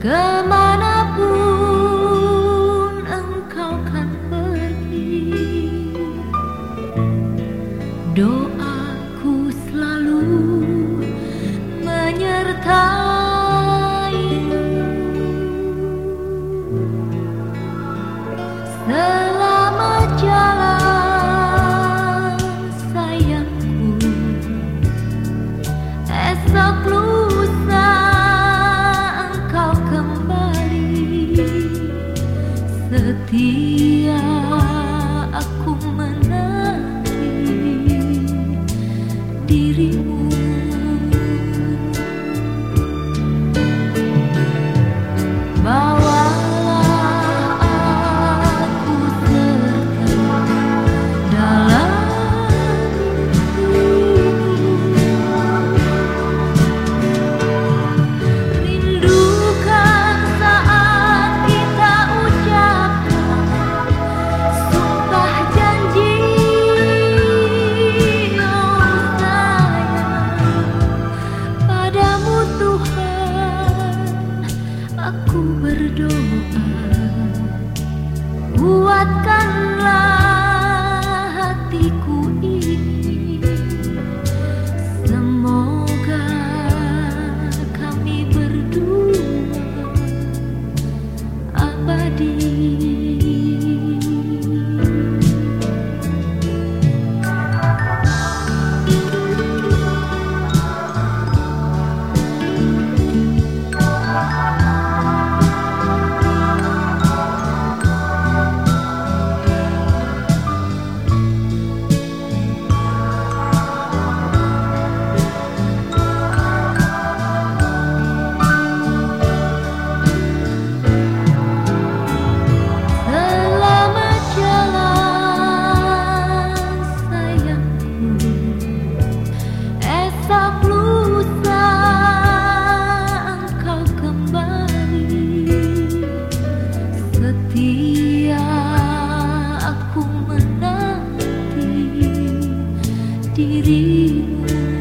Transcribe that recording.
Ke mana pun engkau kan pergi Doa setia aku menanti dirimu. aku berdoa. Kuatkanlah hatiku ini Semoga kami berdua abadi. Setia aku menanti dirimu.